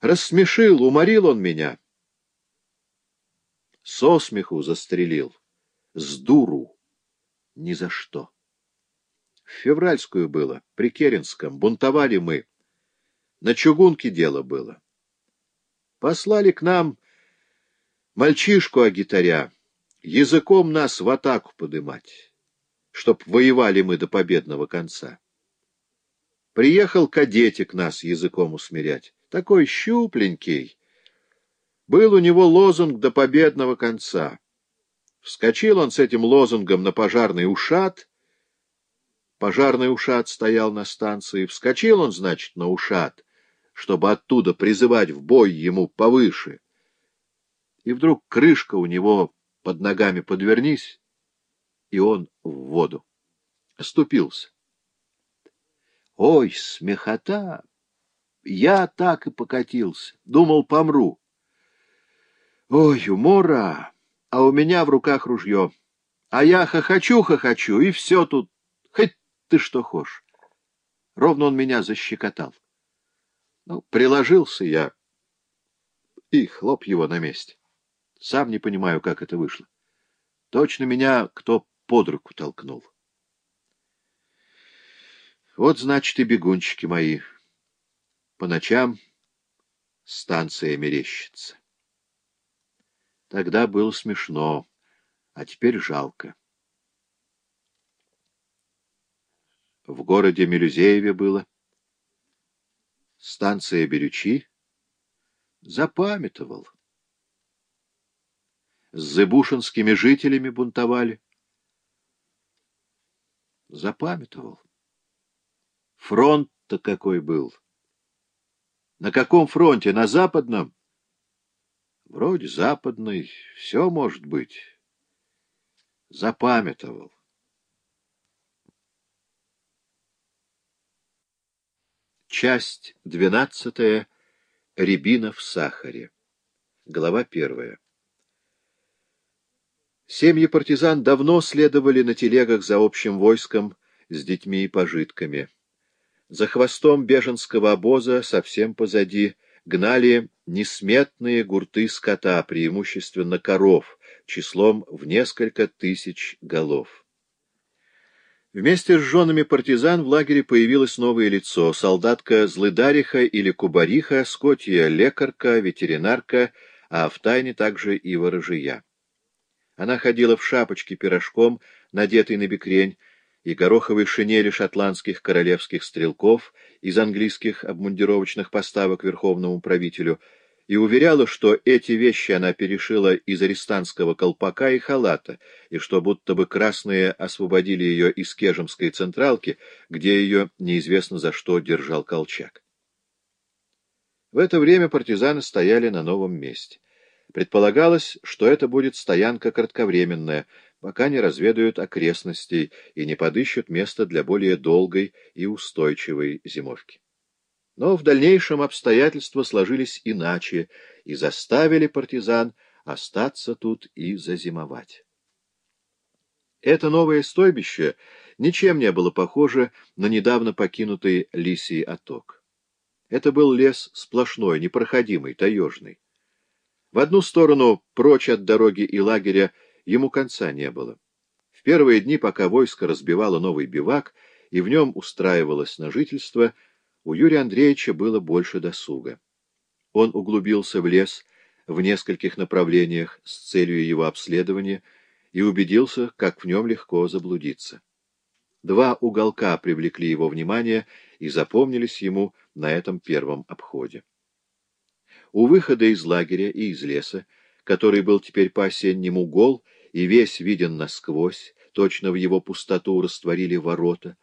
Рассмешил, уморил он меня. Со смеху застрелил. С дуру. Ни за что. В февральскую было, при Керенском. Бунтовали мы. На чугунке дело было. Послали к нам мальчишку-агитаря, языком нас в атаку подымать, чтоб воевали мы до победного конца. Приехал кадетик нас языком усмирять, такой щупленький. Был у него лозунг до победного конца. Вскочил он с этим лозунгом на пожарный ушат. Пожарный ушат стоял на станции. Вскочил он, значит, на ушат, чтобы оттуда призывать в бой ему повыше. И вдруг крышка у него под ногами подвернись, и он в воду. Оступился. Ой, смехота! Я так и покатился. Думал, помру. Ой, умора! А у меня в руках ружье. А я хохочу-хохочу, и все тут. Хоть ты что хочешь. Ровно он меня защекотал. Ну, приложился я, и хлоп его на месте. Сам не понимаю, как это вышло. Точно меня кто под руку толкнул. Вот, значит, и бегунчики мои. По ночам станция мерещится. Тогда было смешно, а теперь жалко. В городе Мелюзееве было. Станция Берючи. Запамятовал. С зыбушинскими жителями бунтовали. Запамятовал. Фронт-то какой был. На каком фронте? На западном? Вроде западный. Все может быть. Запамятовал. Часть двенадцатая. Рябина в сахаре. Глава первая. Семьи партизан давно следовали на телегах за общим войском с детьми и пожитками. За хвостом беженского обоза, совсем позади, гнали несметные гурты скота, преимущественно коров, числом в несколько тысяч голов. Вместе с женами партизан в лагере появилось новое лицо — солдатка Злыдариха или Кубариха, скотья лекарка, ветеринарка, а в тайне также и ворожия. Она ходила в шапочке пирожком, надетой на бекрень, и гороховой шинели шотландских королевских стрелков из английских обмундировочных поставок верховному правителю, и уверяла, что эти вещи она перешила из арестантского колпака и халата, и что будто бы красные освободили ее из кежемской централки, где ее неизвестно за что держал колчак. В это время партизаны стояли на новом месте. Предполагалось, что это будет стоянка кратковременная, пока не разведают окрестностей и не подыщут место для более долгой и устойчивой зимовки. Но в дальнейшем обстоятельства сложились иначе и заставили партизан остаться тут и зазимовать. Это новое стойбище ничем не было похоже на недавно покинутый лисий оток. Это был лес сплошной, непроходимый, таежный. В одну сторону, прочь от дороги и лагеря, ему конца не было. В первые дни, пока войско разбивало новый бивак и в нем устраивалось на жительство, у Юрия Андреевича было больше досуга. Он углубился в лес в нескольких направлениях с целью его обследования и убедился, как в нем легко заблудиться. Два уголка привлекли его внимание и запомнились ему на этом первом обходе. У выхода из лагеря и из леса, который был теперь по-осеннему гол и весь виден насквозь, точно в его пустоту растворили ворота,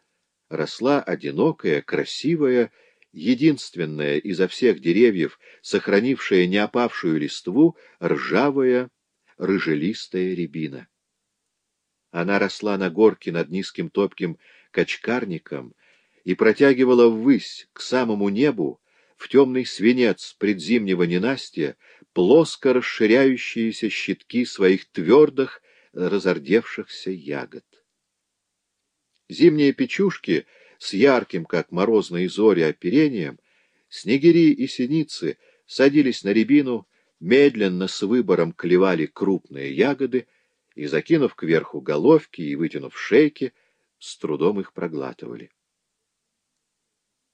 росла одинокая, красивая, единственная изо всех деревьев, сохранившая неопавшую листву, ржавая, рыжелистая рябина. Она росла на горке над низким топким качкарником и протягивала ввысь, к самому небу, в темный свинец предзимнего ненастья плоско расширяющиеся щитки своих твердых, разордевшихся ягод. Зимние печушки с ярким, как морозные зори, оперением, снегири и синицы садились на рябину, медленно с выбором клевали крупные ягоды и, закинув кверху головки и вытянув шейки, с трудом их проглатывали.